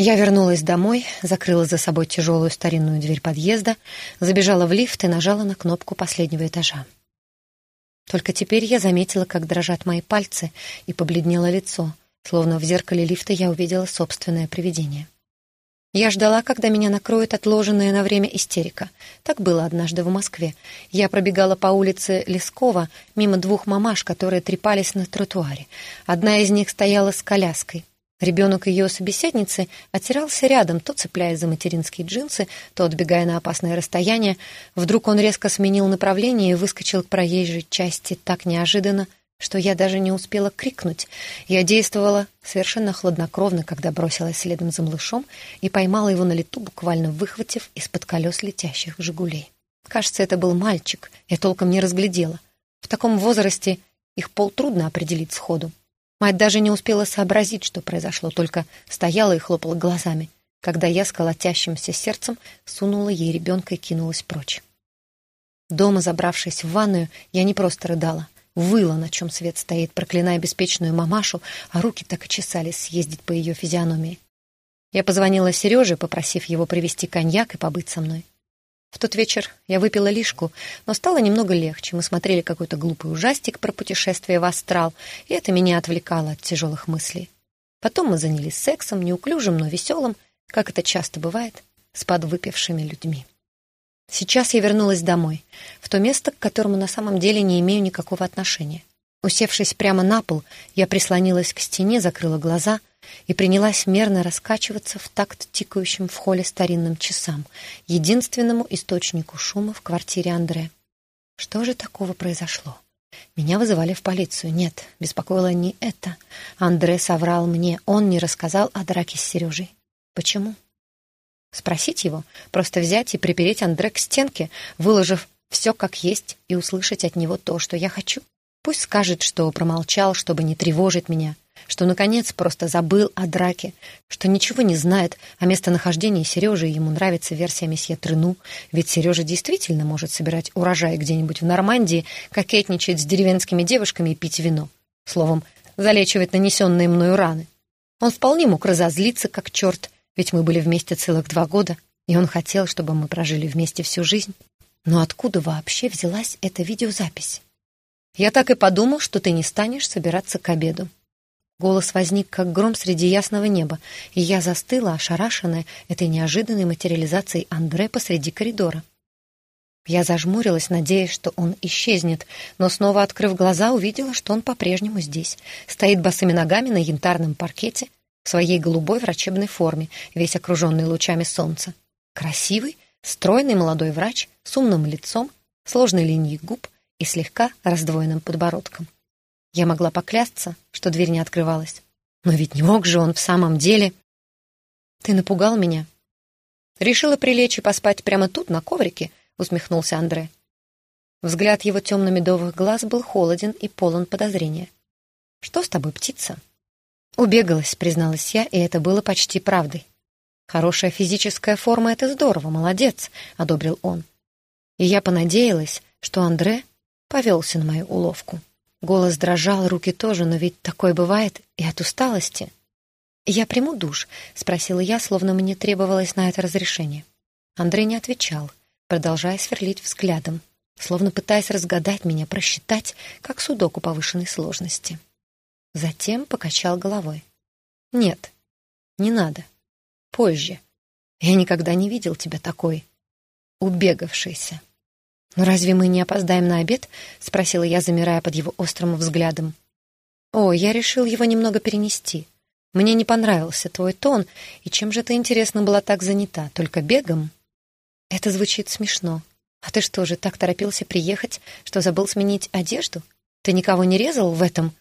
Я вернулась домой, закрыла за собой тяжелую старинную дверь подъезда, забежала в лифт и нажала на кнопку последнего этажа. Только теперь я заметила, как дрожат мои пальцы, и побледнело лицо, словно в зеркале лифта я увидела собственное привидение. Я ждала, когда меня накроет отложенная на время истерика. Так было однажды в Москве. Я пробегала по улице Лескова мимо двух мамаш, которые трепались на тротуаре. Одна из них стояла с коляской. Ребенок ее собеседницы отирался рядом, то цепляясь за материнские джинсы, то отбегая на опасное расстояние. Вдруг он резко сменил направление и выскочил к проезжей части так неожиданно, что я даже не успела крикнуть. Я действовала совершенно хладнокровно, когда бросилась следом за малышом и поймала его на лету, буквально выхватив из-под колес летящих «Жигулей». Кажется, это был мальчик, я толком не разглядела. В таком возрасте их пол трудно определить сходу. Мать даже не успела сообразить, что произошло, только стояла и хлопала глазами, когда я с колотящимся сердцем сунула ей ребенка и кинулась прочь. Дома, забравшись в ванную, я не просто рыдала, выла, на чем свет стоит, проклиная беспечную мамашу, а руки так и чесались съездить по ее физиономии. Я позвонила Сереже, попросив его привезти коньяк и побыть со мной. В тот вечер я выпила лишку, но стало немного легче. Мы смотрели какой-то глупый ужастик про путешествие в астрал, и это меня отвлекало от тяжелых мыслей. Потом мы занялись сексом, неуклюжим, но веселым, как это часто бывает, с подвыпившими людьми. Сейчас я вернулась домой, в то место, к которому на самом деле не имею никакого отношения. Усевшись прямо на пол, я прислонилась к стене, закрыла глаза и принялась мерно раскачиваться в такт тикающим в холле старинным часам, единственному источнику шума в квартире Андре. Что же такого произошло? Меня вызывали в полицию. Нет, беспокоило не это. Андре соврал мне, он не рассказал о драке с Сережей. Почему? Спросить его, просто взять и припереть Андре к стенке, выложив все как есть и услышать от него то, что я хочу. Пусть скажет, что промолчал, чтобы не тревожить меня, что, наконец, просто забыл о драке, что ничего не знает о местонахождении Сережи, и ему нравится версия месье Трену, ведь Сережа действительно может собирать урожай где-нибудь в Нормандии, кокетничать с деревенскими девушками и пить вино. Словом, залечивать нанесенные мною раны. Он вполне мог разозлиться, как черт, ведь мы были вместе целых два года, и он хотел, чтобы мы прожили вместе всю жизнь. Но откуда вообще взялась эта видеозапись? Я так и подумал, что ты не станешь собираться к обеду. Голос возник, как гром среди ясного неба, и я застыла, ошарашенная этой неожиданной материализацией Андре посреди коридора. Я зажмурилась, надеясь, что он исчезнет, но снова, открыв глаза, увидела, что он по-прежнему здесь. Стоит босыми ногами на янтарном паркете, в своей голубой врачебной форме, весь окруженный лучами солнца. Красивый, стройный молодой врач с умным лицом, сложной линией губ и слегка раздвоенным подбородком. Я могла поклясться, что дверь не открывалась. Но ведь не мог же он в самом деле... Ты напугал меня. Решила прилечь и поспать прямо тут, на коврике, усмехнулся Андре. Взгляд его темно-медовых глаз был холоден и полон подозрения. «Что с тобой, птица?» «Убегалась», — призналась я, и это было почти правдой. «Хорошая физическая форма — это здорово, молодец», — одобрил он. И я понадеялась, что Андре повелся на мою уловку. Голос дрожал, руки тоже, но ведь такое бывает и от усталости. «Я приму душ?» — спросила я, словно мне требовалось на это разрешение. Андрей не отвечал, продолжая сверлить взглядом, словно пытаясь разгадать меня, просчитать, как судоку повышенной сложности. Затем покачал головой. «Нет, не надо. Позже. Я никогда не видел тебя такой убегавшейся». «Но разве мы не опоздаем на обед?» — спросила я, замирая под его острым взглядом. «О, я решил его немного перенести. Мне не понравился твой тон, и чем же ты, интересно, была так занята? Только бегом?» «Это звучит смешно. А ты что же, так торопился приехать, что забыл сменить одежду? Ты никого не резал в этом?»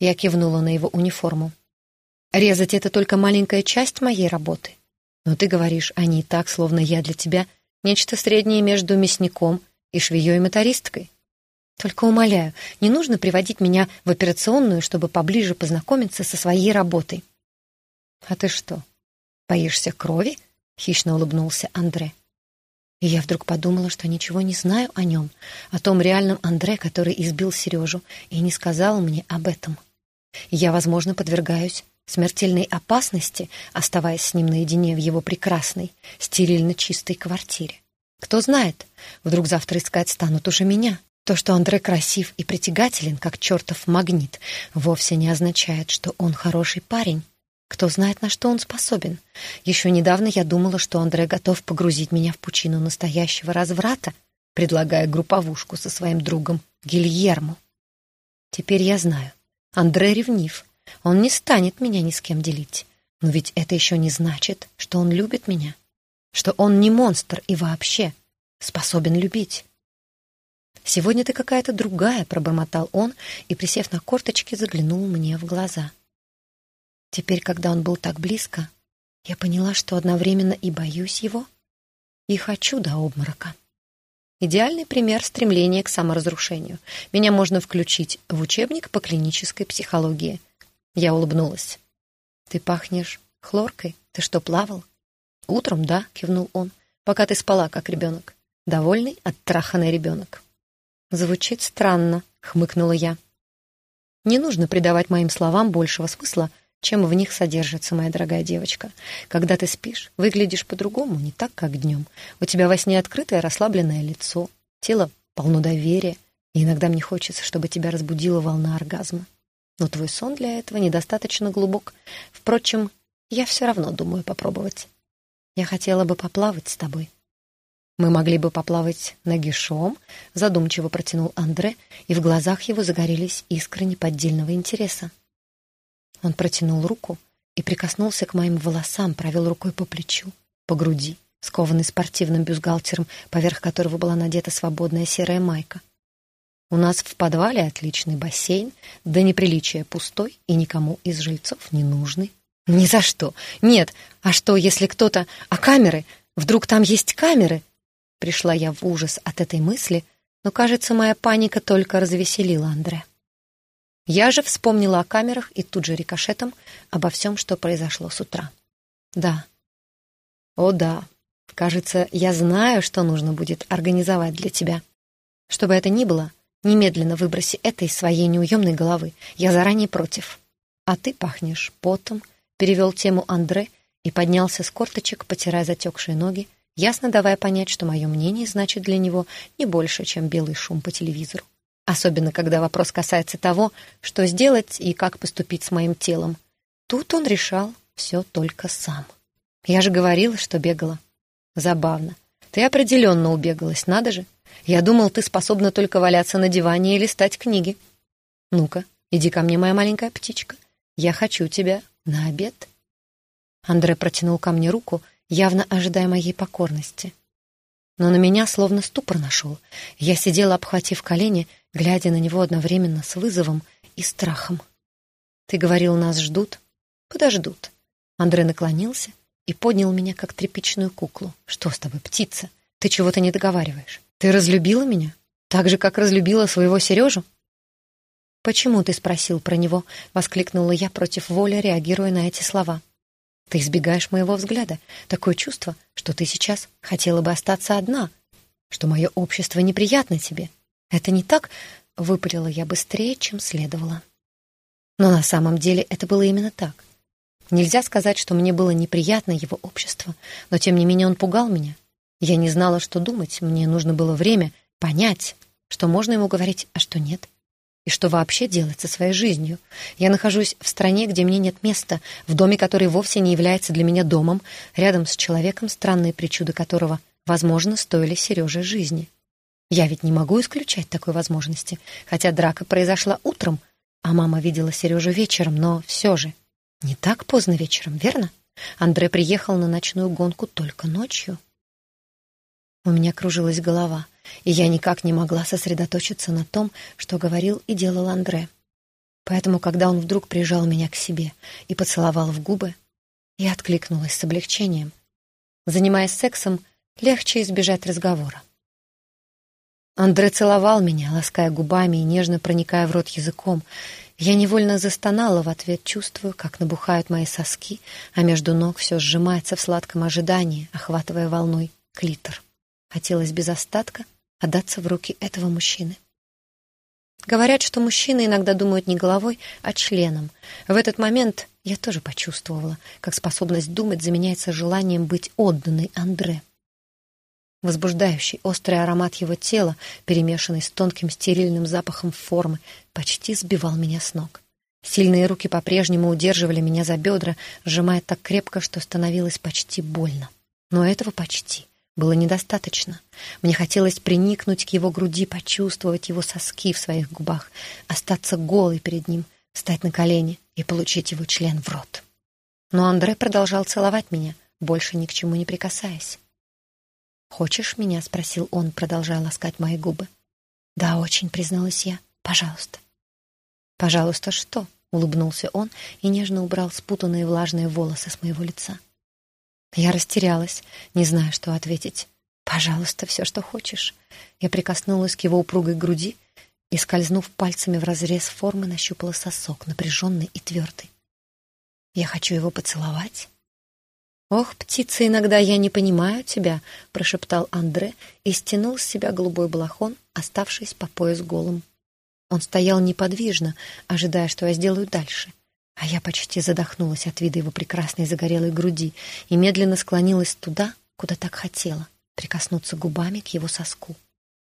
Я кивнула на его униформу. «Резать — это только маленькая часть моей работы. Но ты говоришь о ней так, словно я для тебя — Нечто среднее между мясником и швеей-мотористкой. Только умоляю, не нужно приводить меня в операционную, чтобы поближе познакомиться со своей работой. А ты что, боишься крови? Хищно улыбнулся Андре. И я вдруг подумала, что ничего не знаю о нем, о том реальном Андре, который избил Сережу, и не сказал мне об этом. Я, возможно, подвергаюсь смертельной опасности, оставаясь с ним наедине в его прекрасной, стерильно чистой квартире. Кто знает, вдруг завтра искать станут уже меня. То, что Андре красив и притягателен, как чертов магнит, вовсе не означает, что он хороший парень. Кто знает, на что он способен. Еще недавно я думала, что Андре готов погрузить меня в пучину настоящего разврата, предлагая групповушку со своим другом Гильермо. Теперь я знаю. Андре ревнив. Он не станет меня ни с кем делить. Но ведь это еще не значит, что он любит меня. Что он не монстр и вообще способен любить. «Сегодня ты какая-то другая», — пробормотал он и, присев на корточки, заглянул мне в глаза. Теперь, когда он был так близко, я поняла, что одновременно и боюсь его, и хочу до обморока. Идеальный пример стремления к саморазрушению. Меня можно включить в учебник по клинической психологии. Я улыбнулась. «Ты пахнешь хлоркой? Ты что, плавал?» «Утром, да», — кивнул он, — «пока ты спала, как ребенок. Довольный, оттраханный ребенок». «Звучит странно», — хмыкнула я. «Не нужно придавать моим словам большего смысла, чем в них содержится, моя дорогая девочка. Когда ты спишь, выглядишь по-другому, не так, как днем. У тебя во сне открытое, расслабленное лицо, тело полно доверия, и иногда мне хочется, чтобы тебя разбудила волна оргазма. Но твой сон для этого недостаточно глубок. Впрочем, я все равно думаю попробовать. Я хотела бы поплавать с тобой. Мы могли бы поплавать нагишом, задумчиво протянул Андре, и в глазах его загорелись искры неподдельного интереса. Он протянул руку и прикоснулся к моим волосам, провел рукой по плечу, по груди, скованный спортивным бюстгальтером, поверх которого была надета свободная серая майка. У нас в подвале отличный бассейн, до неприличия пустой и никому из жильцов не нужный. Ни за что. Нет. А что, если кто-то... А камеры? Вдруг там есть камеры? Пришла я в ужас от этой мысли, но, кажется, моя паника только развеселила Андре. Я же вспомнила о камерах и тут же рикошетом обо всем, что произошло с утра. Да. О, да. Кажется, я знаю, что нужно будет организовать для тебя. Что бы это ни было, немедленно выброси это из своей неуемной головы. Я заранее против. А ты пахнешь потом, перевел тему Андре и поднялся с корточек, потирая затекшие ноги, ясно давая понять, что мое мнение значит для него не больше, чем белый шум по телевизору. Особенно, когда вопрос касается того, что сделать и как поступить с моим телом. Тут он решал все только сам. Я же говорила, что бегала. Забавно. Ты определенно убегалась, надо же. Я думал, ты способна только валяться на диване и листать книги. Ну-ка, иди ко мне, моя маленькая птичка. Я хочу тебя на обед. Андре протянул ко мне руку, явно ожидая моей покорности. Но на меня словно ступор нашел. Я сидела, обхватив колени, глядя на него одновременно с вызовом и страхом. «Ты говорил, нас ждут?» «Подождут». Андре наклонился и поднял меня, как тряпичную куклу. «Что с тобой, птица? Ты чего-то не договариваешь. Ты разлюбила меня? Так же, как разлюбила своего Сережу?» «Почему ты спросил про него?» — воскликнула я против воли, реагируя на эти слова. «Ты избегаешь моего взгляда. Такое чувство, что ты сейчас хотела бы остаться одна, что мое общество неприятно тебе. «Это не так?» — выпалила я быстрее, чем следовало. Но на самом деле это было именно так. Нельзя сказать, что мне было неприятно его общество, но тем не менее он пугал меня. Я не знала, что думать, мне нужно было время понять, что можно ему говорить, а что нет. И что вообще делать со своей жизнью? Я нахожусь в стране, где мне нет места, в доме, который вовсе не является для меня домом, рядом с человеком, странные причуды которого, возможно, стоили Сереже жизни. Я ведь не могу исключать такой возможности, хотя драка произошла утром, а мама видела Сережу вечером, но все же. Не так поздно вечером, верно? Андре приехал на ночную гонку только ночью. У меня кружилась голова, и я никак не могла сосредоточиться на том, что говорил и делал Андре. Поэтому, когда он вдруг прижал меня к себе и поцеловал в губы, я откликнулась с облегчением. Занимаясь сексом, легче избежать разговора. Андре целовал меня, лаская губами и нежно проникая в рот языком. Я невольно застонала в ответ, чувствую, как набухают мои соски, а между ног все сжимается в сладком ожидании, охватывая волной клитор. Хотелось без остатка отдаться в руки этого мужчины. Говорят, что мужчины иногда думают не головой, а членом. В этот момент я тоже почувствовала, как способность думать заменяется желанием быть отданной Андре. Возбуждающий острый аромат его тела, перемешанный с тонким стерильным запахом формы, почти сбивал меня с ног. Сильные руки по-прежнему удерживали меня за бедра, сжимая так крепко, что становилось почти больно. Но этого почти было недостаточно. Мне хотелось приникнуть к его груди, почувствовать его соски в своих губах, остаться голой перед ним, встать на колени и получить его член в рот. Но Андре продолжал целовать меня, больше ни к чему не прикасаясь. «Хочешь меня?» — спросил он, продолжая ласкать мои губы. «Да, очень», — призналась я. «Пожалуйста». «Пожалуйста, что?» — улыбнулся он и нежно убрал спутанные влажные волосы с моего лица. Я растерялась, не зная, что ответить. «Пожалуйста, все, что хочешь». Я прикоснулась к его упругой груди и, скользнув пальцами в разрез формы, нащупала сосок, напряженный и твердый. «Я хочу его поцеловать». «Ох, птица, иногда я не понимаю тебя», — прошептал Андре и стянул с себя голубой балахон, оставшись по пояс голым. Он стоял неподвижно, ожидая, что я сделаю дальше. А я почти задохнулась от вида его прекрасной загорелой груди и медленно склонилась туда, куда так хотела, прикоснуться губами к его соску.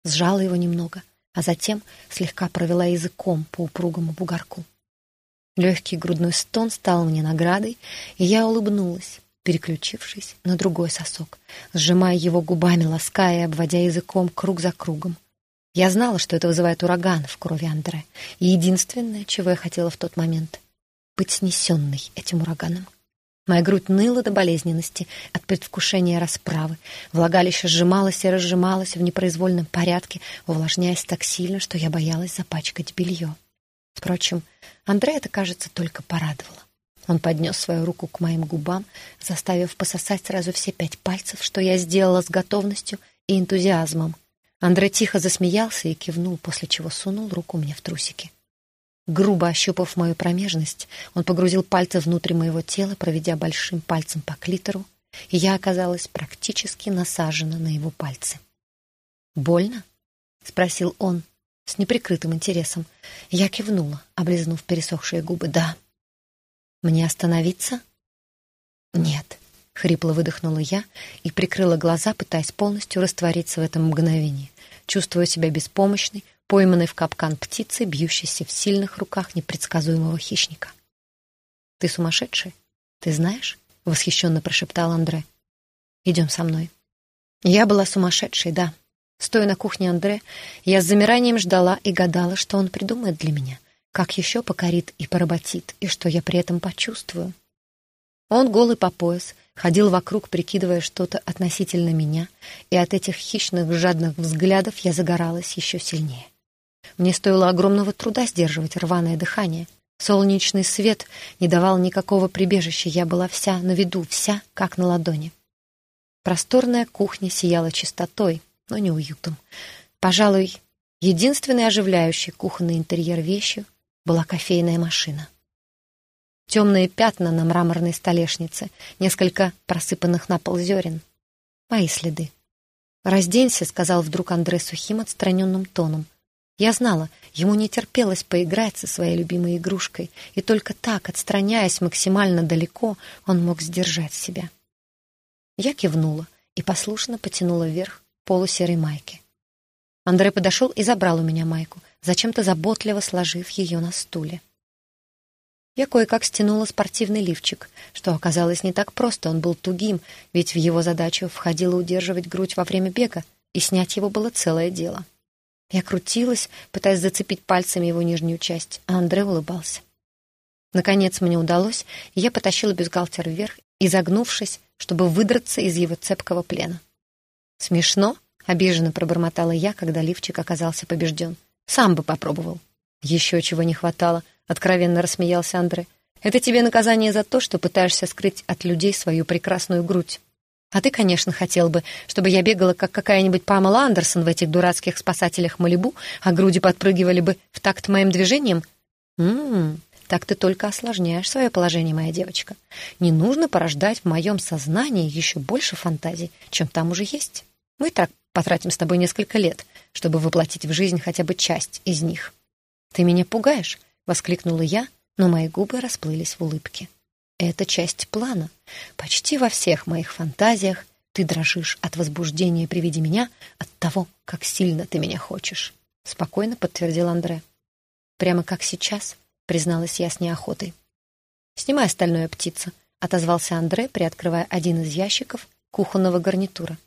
Сжала его немного, а затем слегка провела языком по упругому бугорку. Легкий грудной стон стал мне наградой, и я улыбнулась, переключившись на другой сосок, сжимая его губами, лаская и обводя языком круг за кругом. Я знала, что это вызывает ураган в крови Андре, и единственное, чего я хотела в тот момент — быть снесенной этим ураганом. Моя грудь ныла до болезненности от предвкушения расправы. Влагалище сжималось и разжималось в непроизвольном порядке, увлажняясь так сильно, что я боялась запачкать белье. Впрочем, Андре это, кажется, только порадовало. Он поднес свою руку к моим губам, заставив пососать сразу все пять пальцев, что я сделала с готовностью и энтузиазмом. Андре тихо засмеялся и кивнул, после чего сунул руку мне в трусики. Грубо ощупав мою промежность, он погрузил пальцы внутрь моего тела, проведя большим пальцем по клитору, и я оказалась практически насажена на его пальцы. «Больно?» — спросил он с неприкрытым интересом. Я кивнула, облизнув пересохшие губы. «Да». «Мне остановиться?» «Нет», — хрипло выдохнула я и прикрыла глаза, пытаясь полностью раствориться в этом мгновении, чувствуя себя беспомощной, пойманной в капкан птицы, бьющейся в сильных руках непредсказуемого хищника. «Ты сумасшедший? Ты знаешь?» — восхищенно прошептал Андре. «Идем со мной». Я была сумасшедшей, да. Стоя на кухне Андре, я с замиранием ждала и гадала, что он придумает для меня как еще покорит и поработит, и что я при этом почувствую. Он голый по пояс, ходил вокруг, прикидывая что-то относительно меня, и от этих хищных, жадных взглядов я загоралась еще сильнее. Мне стоило огромного труда сдерживать рваное дыхание. Солнечный свет не давал никакого прибежища, я была вся на виду, вся как на ладони. Просторная кухня сияла чистотой, но не уютом. Пожалуй, единственный оживляющий кухонный интерьер вещью была кофейная машина. Темные пятна на мраморной столешнице, несколько просыпанных на пол зерен. Мои следы. «Разденься», — сказал вдруг Андре сухим отстраненным тоном. Я знала, ему не терпелось поиграть со своей любимой игрушкой, и только так, отстраняясь максимально далеко, он мог сдержать себя. Я кивнула и послушно потянула вверх полусерой майки. Андрей подошел и забрал у меня майку, зачем-то заботливо сложив ее на стуле. Я кое-как стянула спортивный лифчик, что оказалось не так просто, он был тугим, ведь в его задачу входило удерживать грудь во время бега, и снять его было целое дело. Я крутилась, пытаясь зацепить пальцами его нижнюю часть, а Андре улыбался. Наконец мне удалось, и я потащила бюстгальтер вверх, изогнувшись, чтобы выдраться из его цепкого плена. «Смешно?» — обиженно пробормотала я, когда лифчик оказался побежден. Сам бы попробовал. Еще чего не хватало, откровенно рассмеялся Андре. Это тебе наказание за то, что пытаешься скрыть от людей свою прекрасную грудь. А ты, конечно, хотел бы, чтобы я бегала, как какая-нибудь Памела Андерсон в этих дурацких спасателях Малибу, а груди подпрыгивали бы в такт моим движениям? Ммм, так ты только осложняешь свое положение, моя девочка. Не нужно порождать в моем сознании еще больше фантазий, чем там уже есть. Мы так потратим с тобой несколько лет, чтобы воплотить в жизнь хотя бы часть из них. «Ты меня пугаешь!» — воскликнула я, но мои губы расплылись в улыбке. «Это часть плана. Почти во всех моих фантазиях ты дрожишь от возбуждения при виде меня, от того, как сильно ты меня хочешь», — спокойно подтвердил Андре. «Прямо как сейчас», — призналась я с неохотой. «Снимай остальное, птица», — отозвался Андре, приоткрывая один из ящиков кухонного гарнитура.